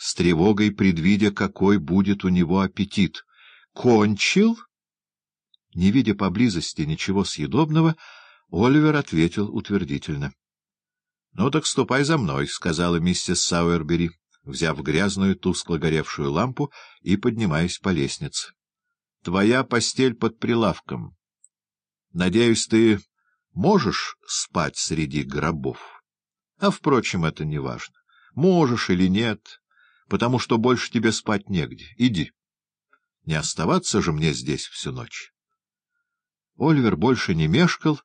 с тревогой предвидя, какой будет у него аппетит. «Кончил?» Не видя поблизости ничего съедобного, Оливер ответил утвердительно. — Ну так ступай за мной, — сказала миссис Сауэрбери, взяв грязную, тускло горевшую лампу и поднимаясь по лестнице. — Твоя постель под прилавком. Надеюсь, ты можешь спать среди гробов? А, впрочем, это не важно. Можешь или нет, потому что больше тебе спать негде. Иди. Не оставаться же мне здесь всю ночь. Оливер больше не мешкал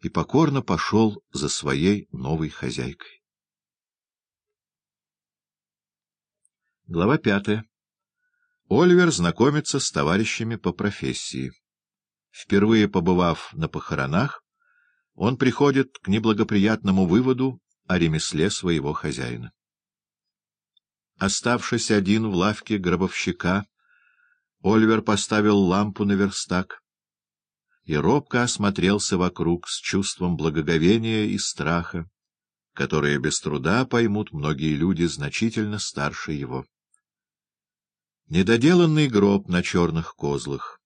и покорно пошел за своей новой хозяйкой. Глава пятая. Оливер знакомится с товарищами по профессии. Впервые побывав на похоронах, он приходит к неблагоприятному выводу о ремесле своего хозяина. Оставшись один в лавке гробовщика, Оливер поставил лампу на верстак и робко осмотрелся вокруг с чувством благоговения и страха, которые без труда поймут многие люди значительно старше его. Недоделанный гроб на черных козлах,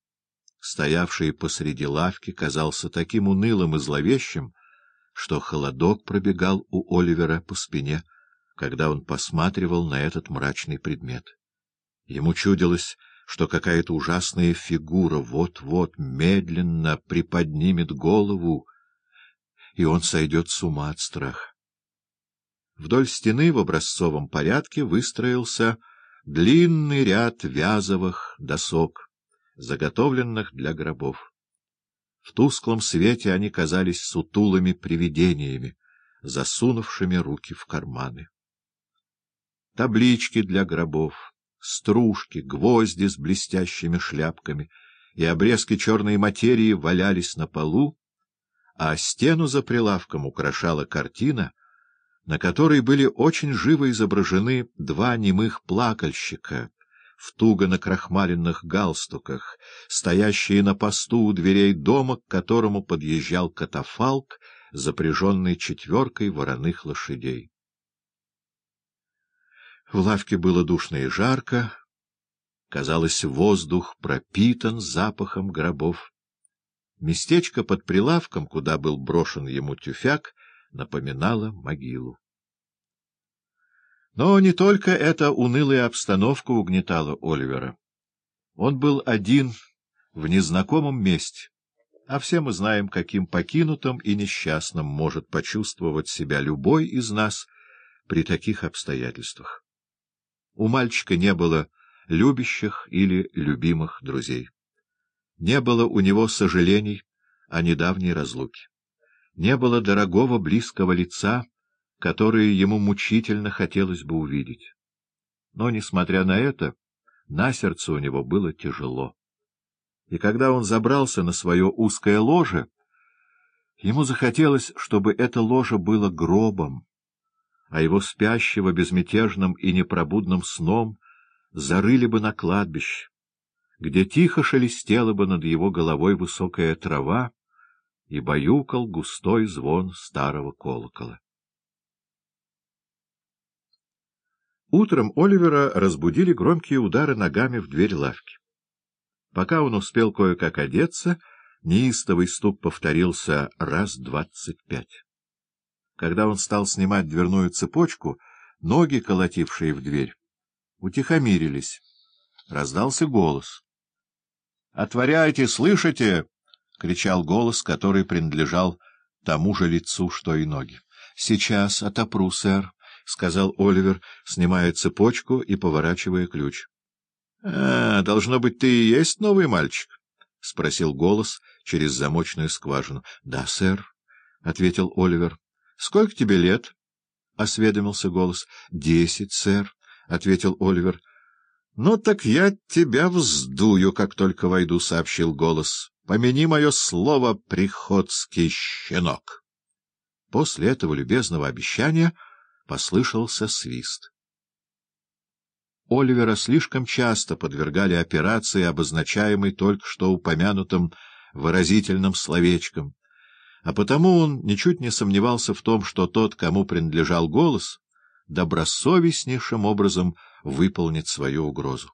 стоявший посреди лавки, казался таким унылым и зловещим, что холодок пробегал у Оливера по спине, когда он посматривал на этот мрачный предмет. Ему чудилось, что какая-то ужасная фигура вот-вот медленно приподнимет голову, и он сойдет с ума от страха. Вдоль стены в образцовом порядке выстроился длинный ряд вязовых досок, заготовленных для гробов. В тусклом свете они казались сутулыми привидениями, засунувшими руки в карманы. Таблички для гробов стружки, гвозди с блестящими шляпками и обрезки черной материи валялись на полу, а стену за прилавком украшала картина, на которой были очень живо изображены два немых плакальщика в туго накрахмаленных галстуках, стоящие на посту у дверей дома, к которому подъезжал катафалк, запряженный четверкой вороных лошадей. В лавке было душно и жарко. Казалось, воздух пропитан запахом гробов. Местечко под прилавком, куда был брошен ему тюфяк, напоминало могилу. Но не только эта унылая обстановка угнетала Оливера. Он был один в незнакомом месте, а все мы знаем, каким покинутым и несчастным может почувствовать себя любой из нас при таких обстоятельствах. У мальчика не было любящих или любимых друзей. Не было у него сожалений о недавней разлуке. Не было дорогого близкого лица, которое ему мучительно хотелось бы увидеть. Но, несмотря на это, на сердце у него было тяжело. И когда он забрался на свое узкое ложе, ему захотелось, чтобы это ложе было гробом, а его спящего безмятежным и непробудным сном зарыли бы на кладбище, где тихо шелестела бы над его головой высокая трава и баюкал густой звон старого колокола. Утром Оливера разбудили громкие удары ногами в дверь лавки. Пока он успел кое-как одеться, неистовый стук повторился раз двадцать пять. Когда он стал снимать дверную цепочку, ноги, колотившие в дверь, утихомирились. Раздался голос. — Отворяйте, слышите? — кричал голос, который принадлежал тому же лицу, что и ноги. — Сейчас отопру, сэр, — сказал Оливер, снимая цепочку и поворачивая ключ. — А, должно быть, ты и есть новый мальчик? — спросил голос через замочную скважину. — Да, сэр, — ответил Оливер. — Сколько тебе лет? — осведомился голос. — Десять, сэр, — ответил Оливер. — Ну так я тебя вздую, как только войду, — сообщил голос. — Помяни мое слово, приходский щенок. После этого любезного обещания послышался свист. Оливера слишком часто подвергали операции, обозначаемой только что упомянутым выразительным словечком, а потому он ничуть не сомневался в том, что тот, кому принадлежал голос, добросовестнейшим образом выполнит свою угрозу.